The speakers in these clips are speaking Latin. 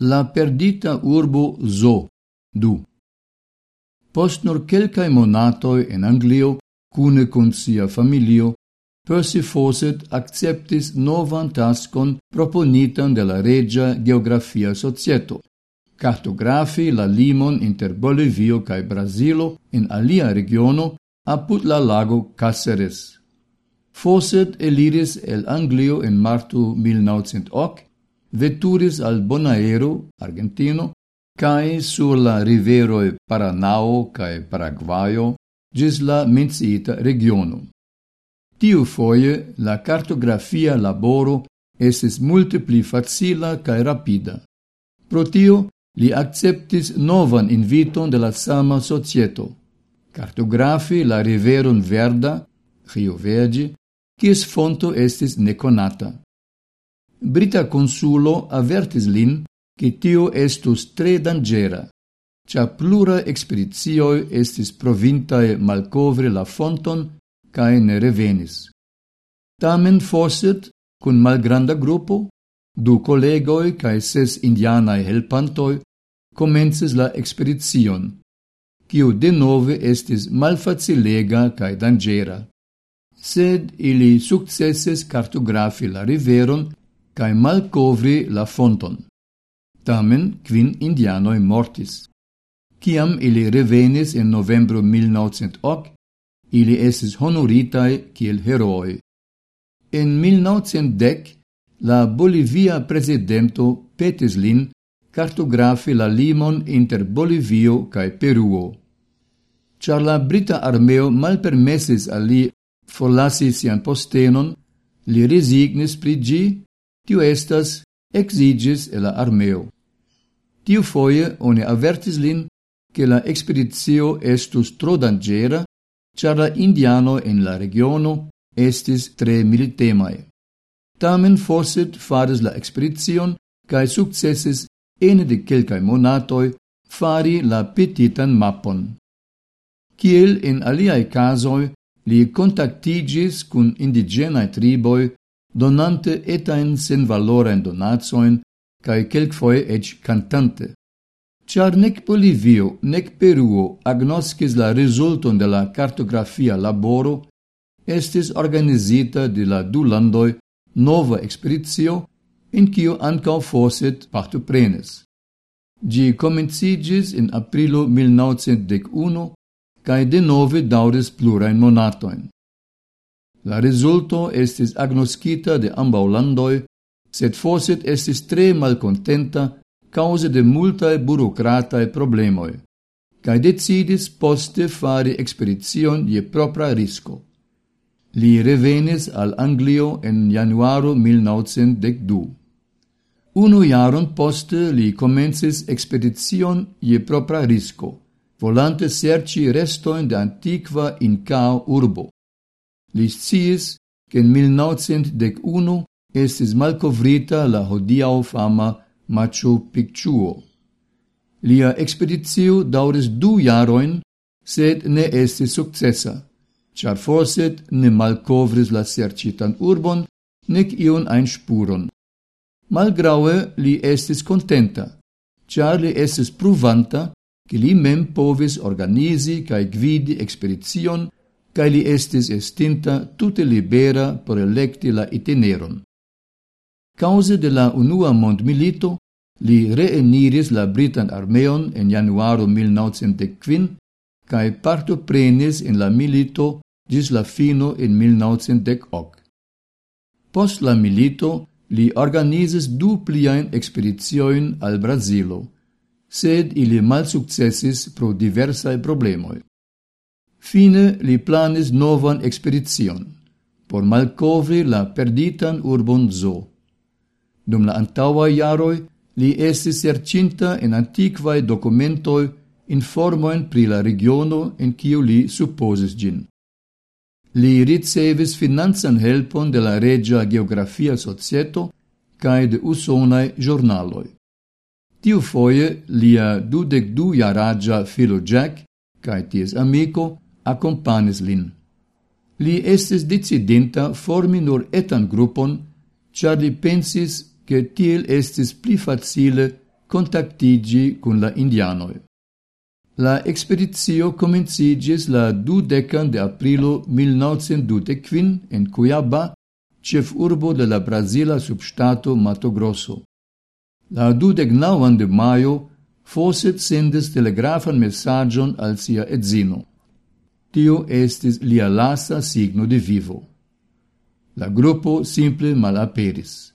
La perdita urbo Zo, du. Post nur quelcae monatoi en Anglio, cune con sia familio, Percy Fawcett acceptis novan tascon proponitan de la Regia Geografia Societo, cartografi la limon inter Bolivio cae Brasilo in alia regiono apud la lago Caceres. Fawcett eliris el Anglio en martu 1908 veturis al Bonaero, Argentino, cae sur la riveroi Paranao cae Paraguayo, gis la menciita regiono. Tiu foie la cartografia laboro estis multe pli facila cae rapida. Pro tio, li acceptis novan inviton de la sama societo, cartografi la riveron Verda, Rio Verde, quis fonto estis neconata. Brita consulo avertis lin che tio estus tre dangera, cia plura expedizioi estis provintae malcovri la fonton cae ne revenis. Tamen Fawcett, cun malgranda gruppo, du collegoi cae ses indianae helpantoi, comences la expedizion, quio de nove estis malfacilega cae dangera. Sed ili successes cartografi la riveron cae malcovri la fonton. Tamen, quin indianoi mortis. Ciam ili revenis in novembro 1908, ili esis honoritae kiel heroi. En 1910, la Bolivia presidento petis lin cartografi la limon inter Bolivio cae Peruo. Char la Brita armeo malpermesis a li forlasi sian postenon, li resignis pri gi tiu estas exigis el la armeo. Tiu foie oni avertis lin che la expedizio estus tro dangera, char la indiano en la regiono estis tre militemae. Tamen Fawcett faris la expedizion cae successes ene de quelcae monatoi fari la petitan mappon. Ciel in aliae casoi li contactigis cun indigenae triboi donante etain sen valoren donatsoin, cae quelcfoe ec cantante. Char nec Bolivio, nec Peruo agnoscis la resulton de la cartografia laboro, estis organizita de la du landoi nova expeditio, in cio ancao Fawcett partoprenis. Gi comencigis in aprilo 1901, cae de nove dauris plurain monatoin. La resulto estis agnoskita de ambau landoi, sed Fawcett estis tre malcontenta cause de multae burocratae problemoi, cae decidis poste fari expedizion je propra risco. Li revenis al Anglio en januaro 1912. Unu jaron poste li comences expedizion je propra risco, volante serci restoin de antiqua Incao urbo. Li sciis, che in 1911 estis malcovrita la hodiau fama Machu Picchuo. Lia expeditio dauris du jaroin, sed ne estis successa, char forset ne malcovris la sercitan urbon, nec ion ein spuron. Malgraue li estis contenta, char li estis pruvanta, che li mem povis organizi cae gvidi expedizion cae li estis estinta tute libera por electi la itineron. Cause de la unua mondmilito, li reeniris la Britan armeon en januaro 1905 cae partoprenis en la milito gis la fino in 1908. Post la milito, li organizis du pliaen expedizioin al Brazilo, sed ili malsuccessis pro diversae problemoi. Fine li planis novan expedition por malcovri la perditan urbon Zo. Dum la antaua iaroi li estis sercinta in antiquae dokumentoj informoen pri la regiono en quiu li supposis gin. Li ricevis financan helpon de la regia Geografia Societo kaj de usonae giornaloi. Tiu foie, lia dudec du jaraĝa filo Jack kaj ties amiko accompanis lin. Li estis decidenta formi nur etan grupon, char li pensis che tiel estis pli facile contactigi cun la indianoi. La expedizio comencigis la 12 de aprilo 1925 en Cuiaba, cef urbo de la Brasila substato Mato Grosso. La 29 de maio Fawcett sendis telegrafan messagion al sia edzino. Tio estis lia lasta signo de vivo. La gruppo simple malaperis.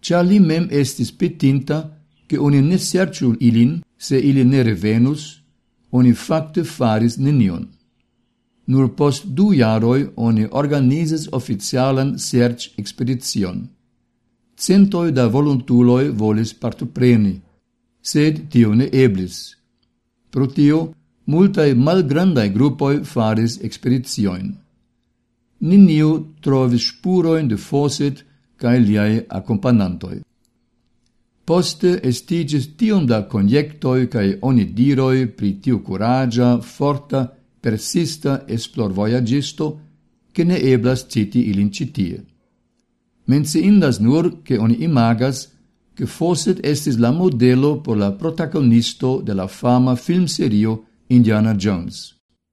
Cia li mem estis petinta che oni ne serciu ilin, se ili ne revenus, oni facte faris nenion. Nur post du jaroi oni organizes oficialan serc expedition. Centoi da voluntuloi volis partopreni, sed tio ne eblis. Pro tio, multae malgrandae gruppoi faris expeditioin. Niniu trovis spuroin de Fawcett cae liae accompagnantoi. Poste estigis tiom da conjectoi cae onidiroi pri tiu curagia, forta, persista esplorvoyagisto che ne eblas citi ilin citie. Menciindas nur che oni imagas che Fawcett estis la modelo por la protagonisto de la fama filmserio Indiana Jones.